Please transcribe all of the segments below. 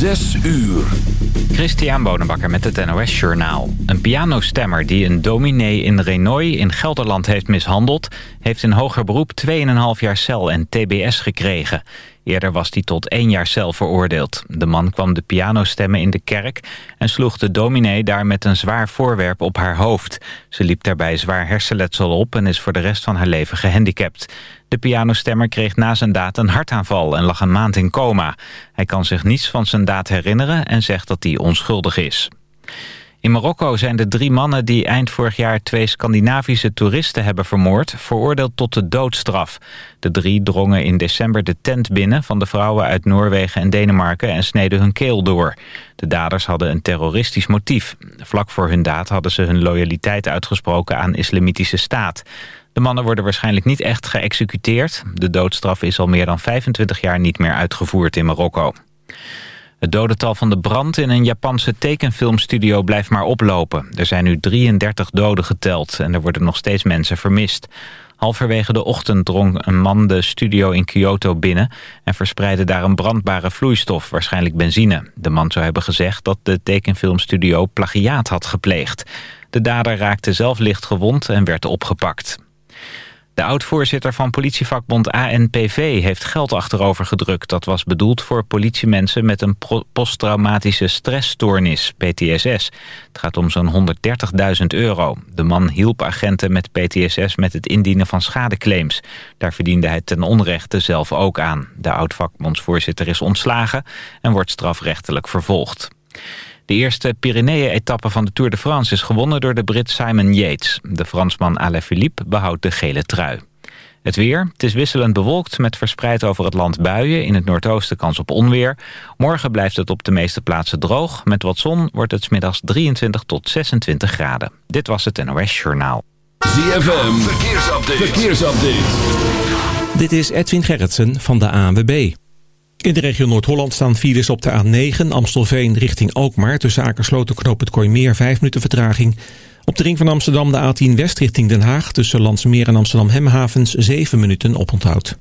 Zes uur. Christian Bonenbakker met het NOS Journaal. Een pianostemmer die een dominee in Renoy in Gelderland heeft mishandeld... heeft in hoger beroep 2,5 jaar cel en tbs gekregen. Eerder was hij tot één jaar cel veroordeeld. De man kwam de piano stemmen in de kerk... en sloeg de dominee daar met een zwaar voorwerp op haar hoofd. Ze liep daarbij zwaar hersenletsel op... en is voor de rest van haar leven gehandicapt. De pianostemmer kreeg na zijn daad een hartaanval en lag een maand in coma. Hij kan zich niets van zijn daad herinneren en zegt dat hij onschuldig is. In Marokko zijn de drie mannen die eind vorig jaar twee Scandinavische toeristen hebben vermoord... veroordeeld tot de doodstraf. De drie drongen in december de tent binnen van de vrouwen uit Noorwegen en Denemarken... en sneden hun keel door. De daders hadden een terroristisch motief. Vlak voor hun daad hadden ze hun loyaliteit uitgesproken aan islamitische staat. De mannen worden waarschijnlijk niet echt geëxecuteerd. De doodstraf is al meer dan 25 jaar niet meer uitgevoerd in Marokko. Het dodental van de brand in een Japanse tekenfilmstudio blijft maar oplopen. Er zijn nu 33 doden geteld en er worden nog steeds mensen vermist. Halverwege de ochtend drong een man de studio in Kyoto binnen... en verspreidde daar een brandbare vloeistof, waarschijnlijk benzine. De man zou hebben gezegd dat de tekenfilmstudio plagiaat had gepleegd. De dader raakte zelf licht gewond en werd opgepakt. De oud-voorzitter van politievakbond ANPV heeft geld achterover gedrukt. Dat was bedoeld voor politiemensen met een posttraumatische stressstoornis, PTSS. Het gaat om zo'n 130.000 euro. De man hielp agenten met PTSS met het indienen van schadeclaims. Daar verdiende hij ten onrechte zelf ook aan. De oud-vakbondsvoorzitter is ontslagen en wordt strafrechtelijk vervolgd. De eerste Pyreneeën-etappe van de Tour de France is gewonnen door de Brit Simon Yates. De Fransman Alaphilippe behoudt de gele trui. Het weer. Het is wisselend bewolkt met verspreid over het land buien. In het noordoosten kans op onweer. Morgen blijft het op de meeste plaatsen droog. Met wat zon wordt het smiddags 23 tot 26 graden. Dit was het NOS Journaal. ZFM. Verkeersupdate. Verkeersupdate. Dit is Edwin Gerritsen van de ANWB. In de regio Noord-Holland staan files op de A9 Amstelveen richting Alkmaar. Tussen Akersloot en Knoop het Kooimeer 5 minuten vertraging. Op de ring van Amsterdam de A10 West richting Den Haag. Tussen Landsmeer en Amsterdam Hemhavens 7 minuten oponthoud.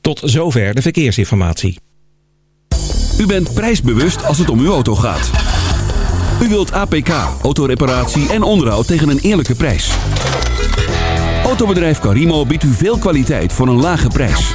Tot zover de verkeersinformatie. U bent prijsbewust als het om uw auto gaat. U wilt APK, autoreparatie en onderhoud tegen een eerlijke prijs. Autobedrijf Carimo biedt u veel kwaliteit voor een lage prijs.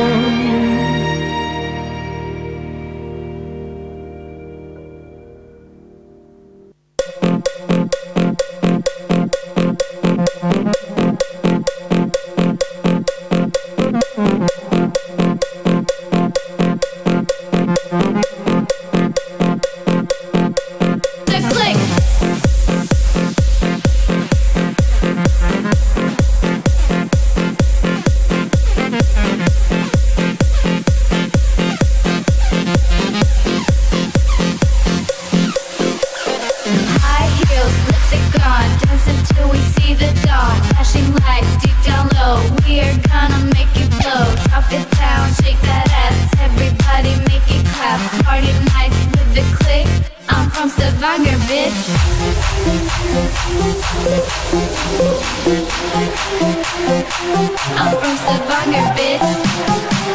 Heels, lipstick on, dancing till we see the dawn. Flashing lights deep down low, we're gonna make it blow. Drop it down, shake that ass, everybody make it clap. Party nights with the click. I'm from Stavanger, bitch. I'm from Stavanger, bitch.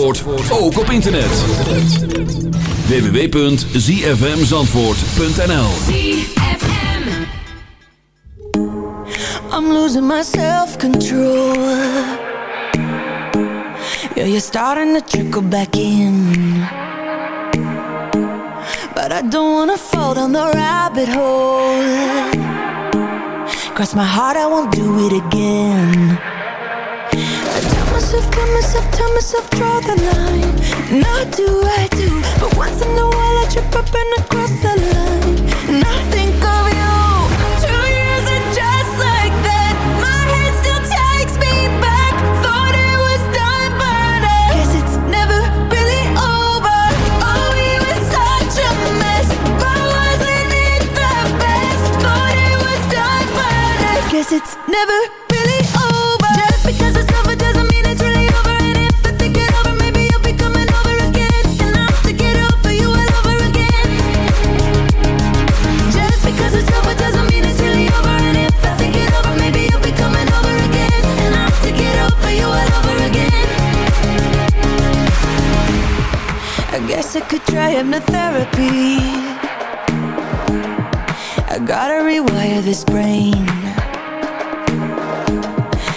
Zandvoort ook op internet. www.zfmzandvoort.nl I'm losing my self-control. Yeah, you're starting to trickle back in. But I don't wanna fall down the rabbit hole. Cross my heart, I won't do it again. myself, cut myself, tell myself, draw the line. And I do, I do But once in a while I trip up and I cross the line. And I think of you Two years just like that. My head still takes me back. Thought it was done, but I Guess it's never really over. Oh, we were such a mess. But wasn't it the best? Thought it was done, but I Guess it's never guess I could try hypnotherapy. I gotta rewire this brain.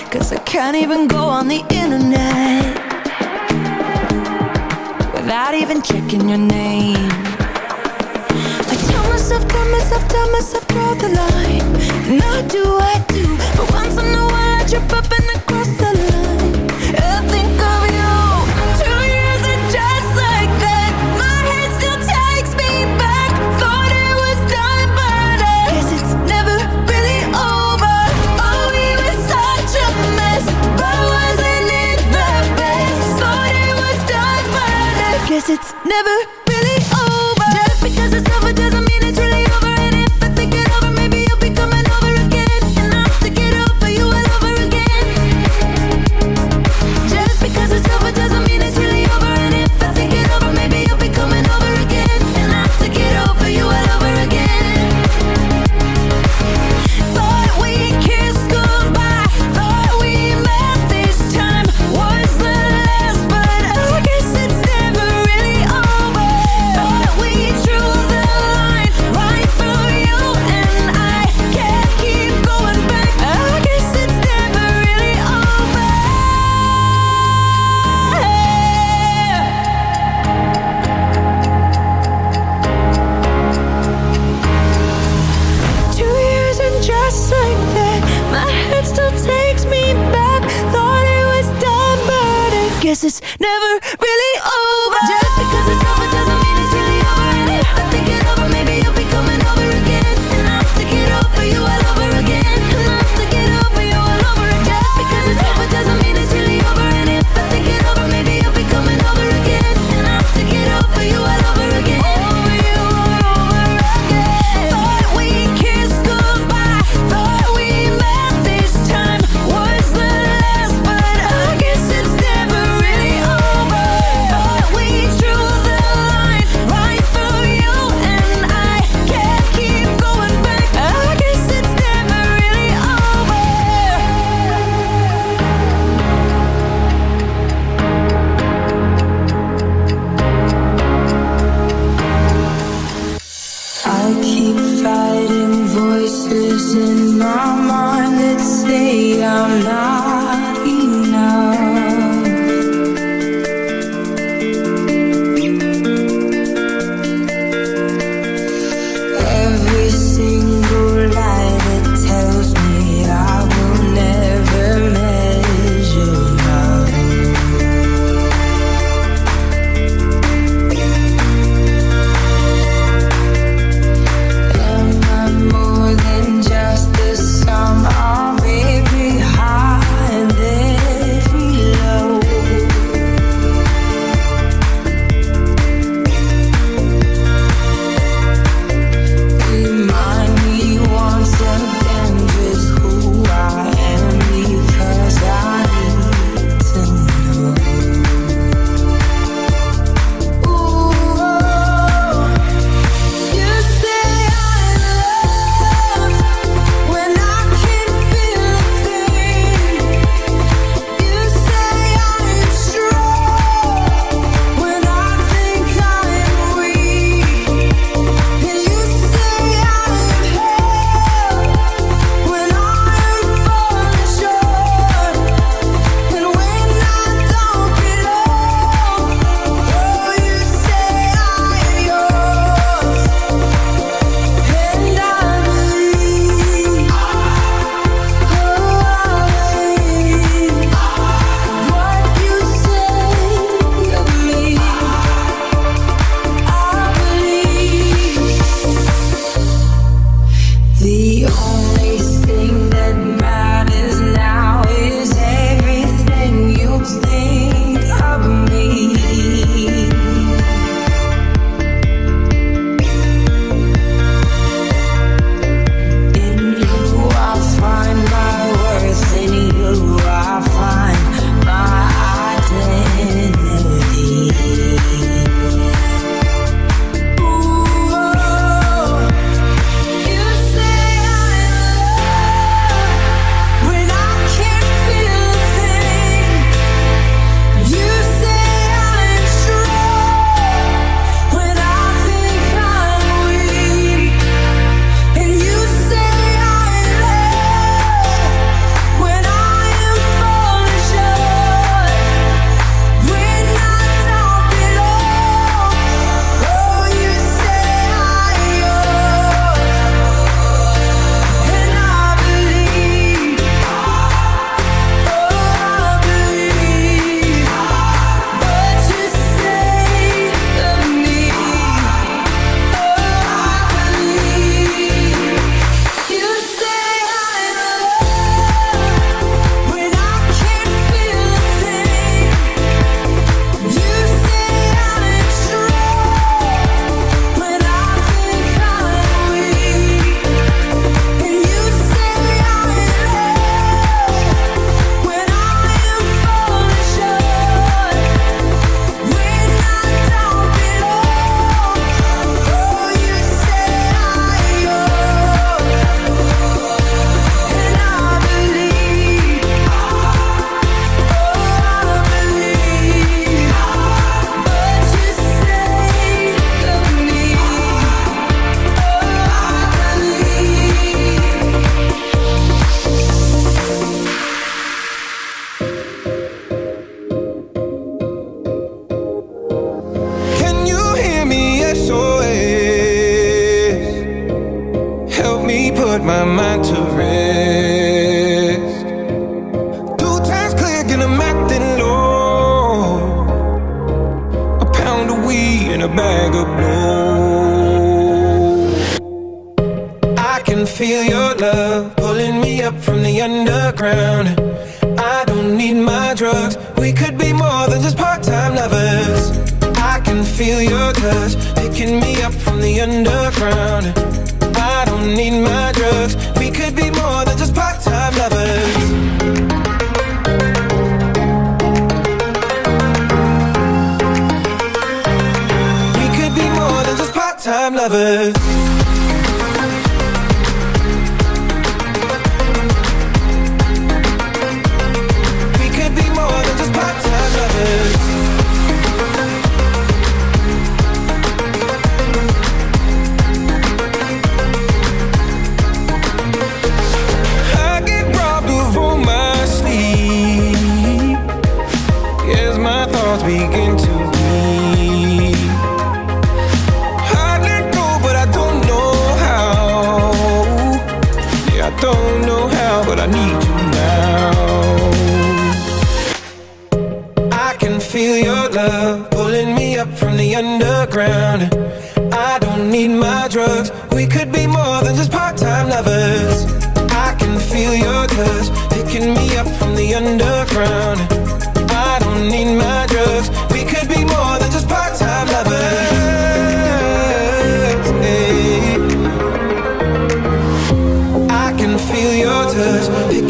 Cause I can't even go on the internet without even checking your name. I tell myself, tell myself, tell myself, draw the line. Not do, I do. But once in a while I trip up and never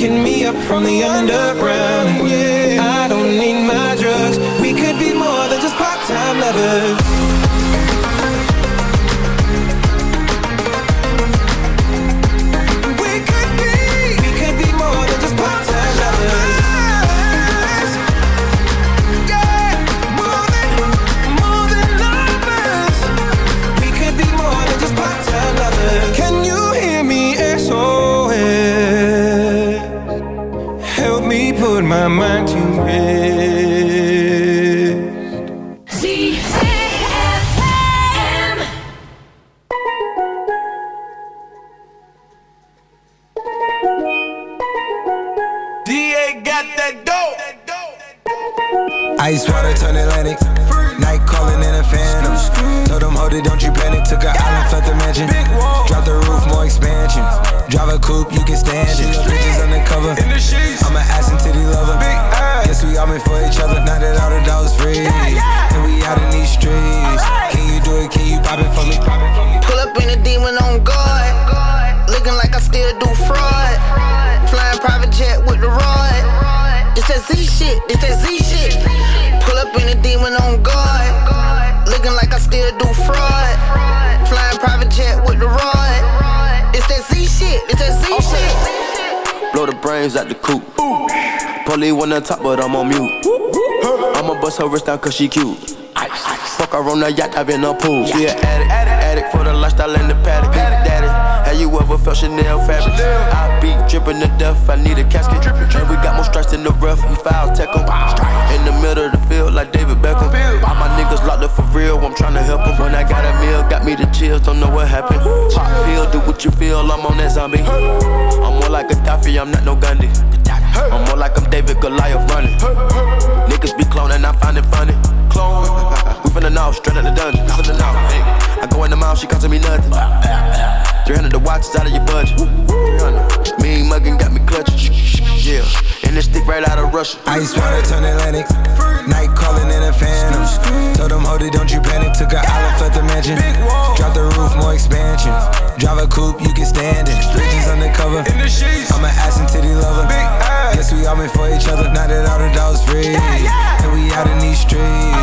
picking me up from the underground. Yeah, cause she cute. Fuck her on the yacht, I've been a pool. She an addict, addict for the lifestyle and the paddock. Daddy, have you ever felt Chanel fabric? I be dripping to death, I need a casket. And we got more strikes in the rough, we foul tech 'em. In the middle I'm tryna help 'em. When I got a meal, got me the chills, don't know what happened. Pop pill, do what you feel, I'm on that zombie. I'm more like a Gaddafi, I'm not no Gandhi. I'm more like I'm David Goliath running. Niggas be cloning, I find it funny. Clone. We finna know, straight out the dungeon. Finna know. Hey. I go in the mouth, she costing me nothing. 300 the watch is out of your budget. 300. Mean muggin' got me clutching. Yeah. And this stick right out of Russia. Ice water turn Atlantic. Night calling in a phantom. Told them, hold it, don't you panic. Took a island, left the mansion. Drop the roof, more expansion. Drive a coupe, you can stand it. Bridges undercover. I'm an ass and titty lover. Guess we all meant for each other. Now that all the dogs free. And we out in these streets.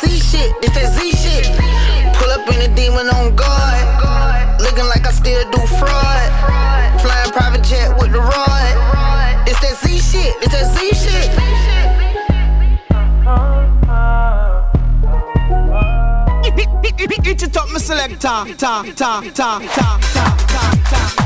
Z shit, it's that Z shit. Pull up in a demon on guard. Looking like I still do fraud. Flying private jet with the rod. It's that Z shit, it's that Z shit. Eat it up, my selector. Ta, ta, ta, ta, ta, ta, ta.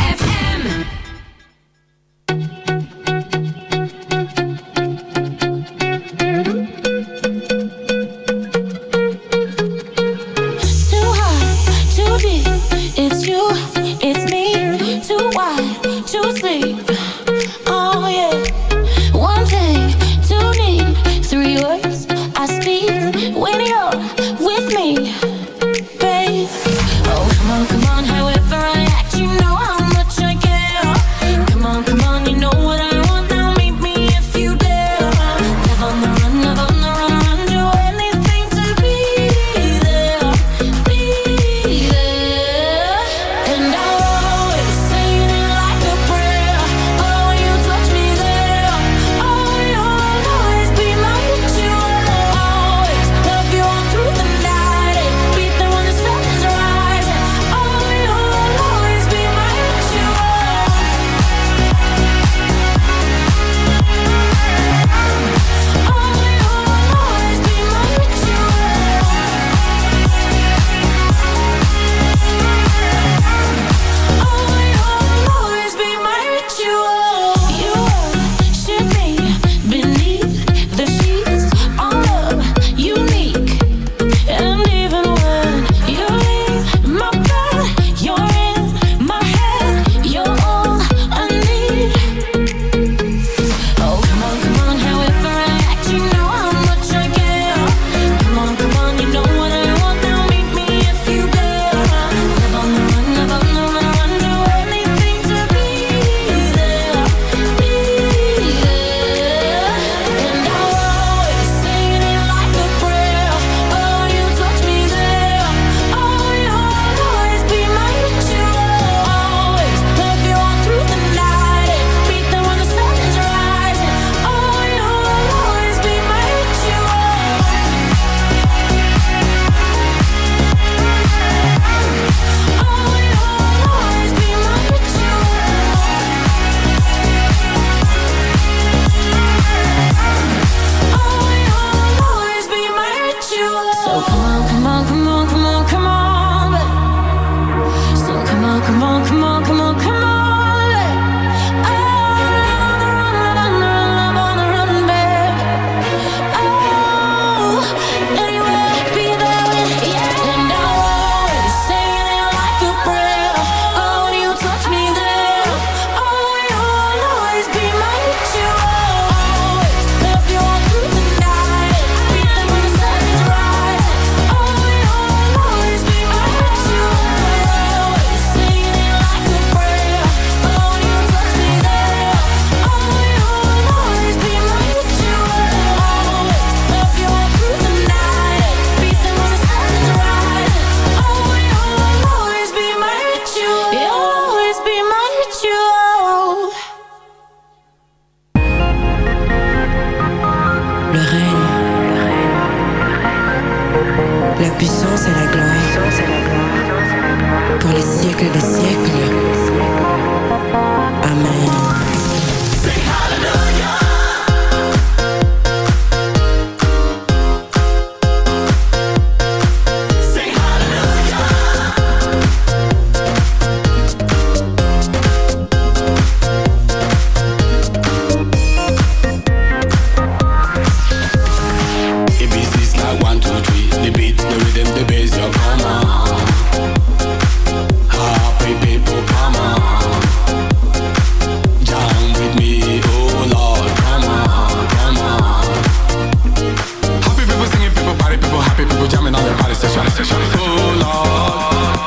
session, oh Lord.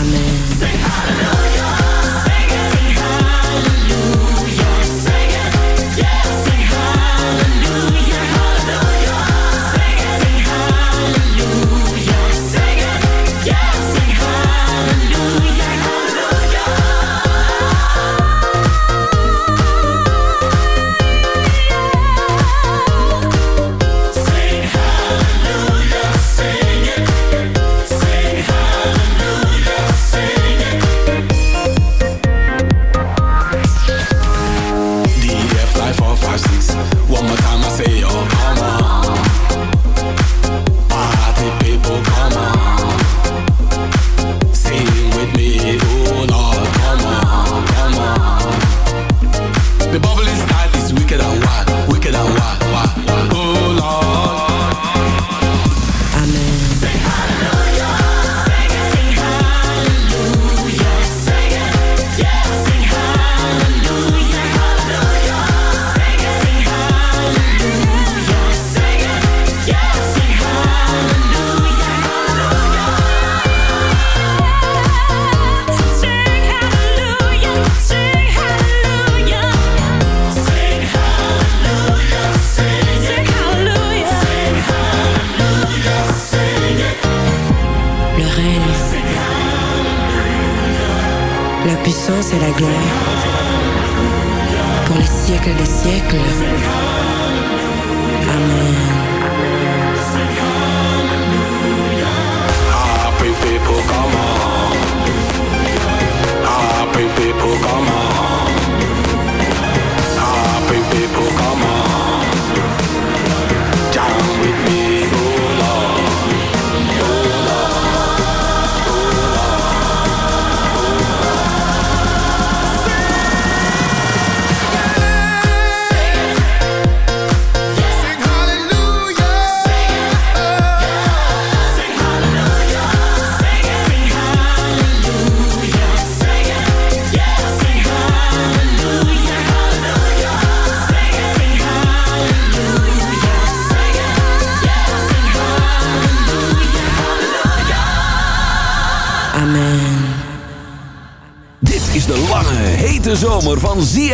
Amen.